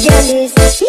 jealous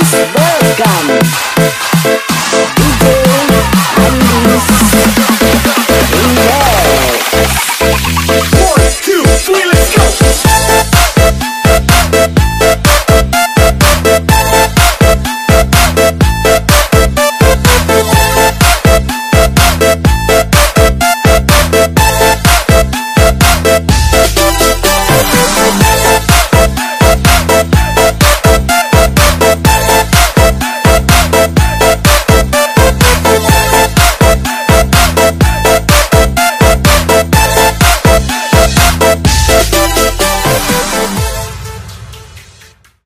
Welcome.